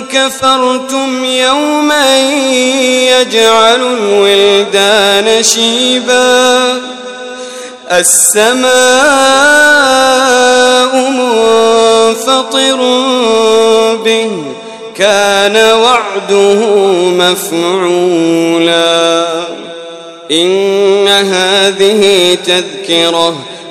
كفرتم يوما يجعل الولدان شيبا السماء منفطر به كان وعده مفعولا. إن هذه تذكرة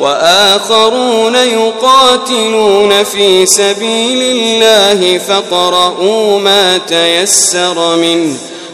وآخرون يقاتلون في سبيل الله فقرؤوا ما تيسر منه